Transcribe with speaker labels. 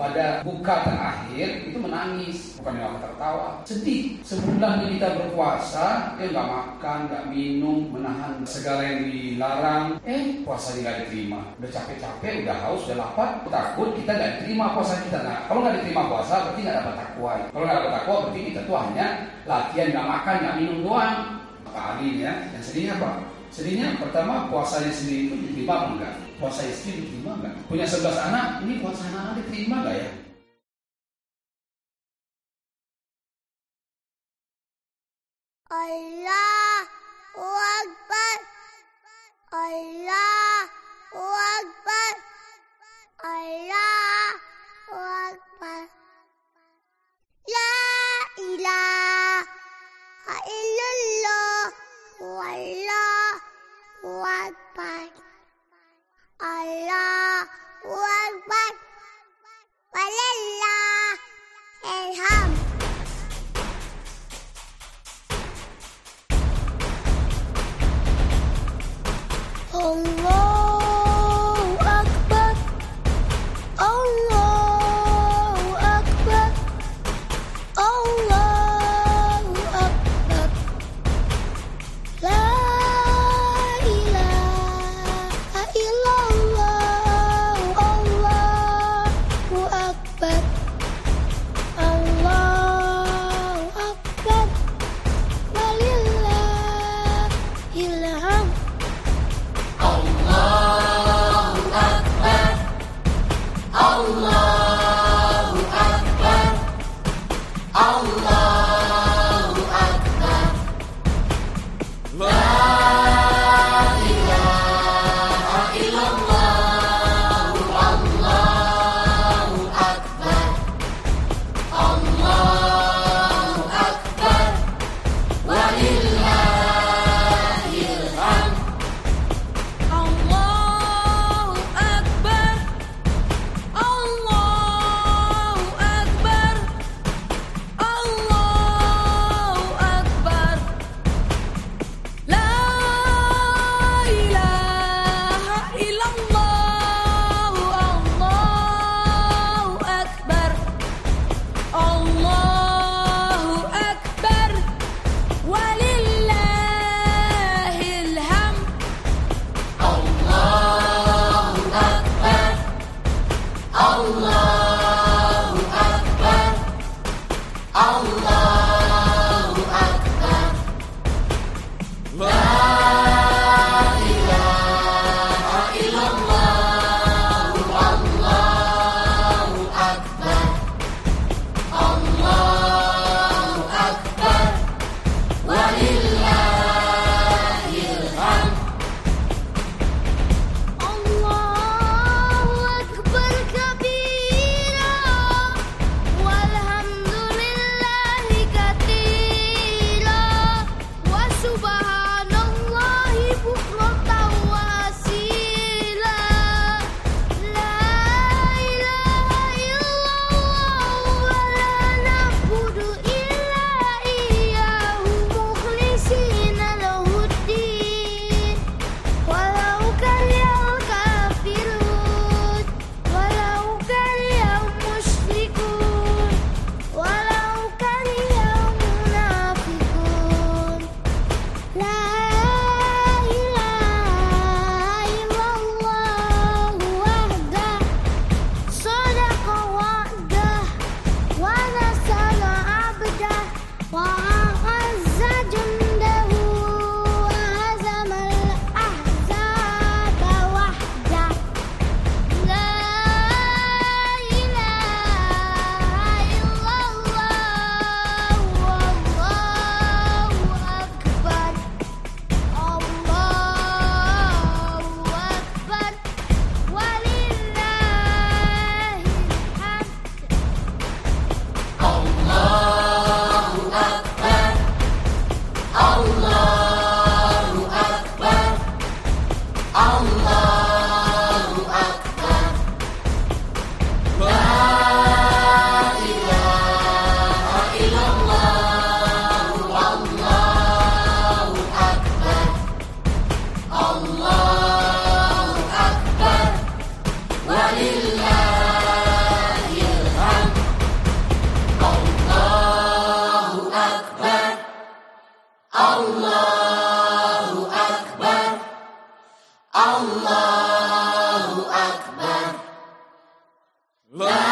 Speaker 1: pada buka terakhir itu menangis, bukan yang tertawa, sedih. Sebulan kita berpuasa, eh nggak makan, nggak minum, menahan segala yang dilarang, eh puasa nggak diterima. Udah capek-capek, udah haus, udah lapar, takut kita nggak diterima puasa kita. Nah, kalau nggak diterima puasa, berarti nggak dapat takwa. Kalau nggak dapat takwa, berarti kita tuh hanya latihan nggak makan, nggak minum doang. Kali ya, yang sedihnya apa? Sedihnya pertama puasanya sendiri itu diterima enggak? puasa istri diterima nggak? Punya sebelas anak, ini puasa anak diterima nggak ya?
Speaker 2: Allah Akbar Allah Akbar Allah Akbar Allah. Love.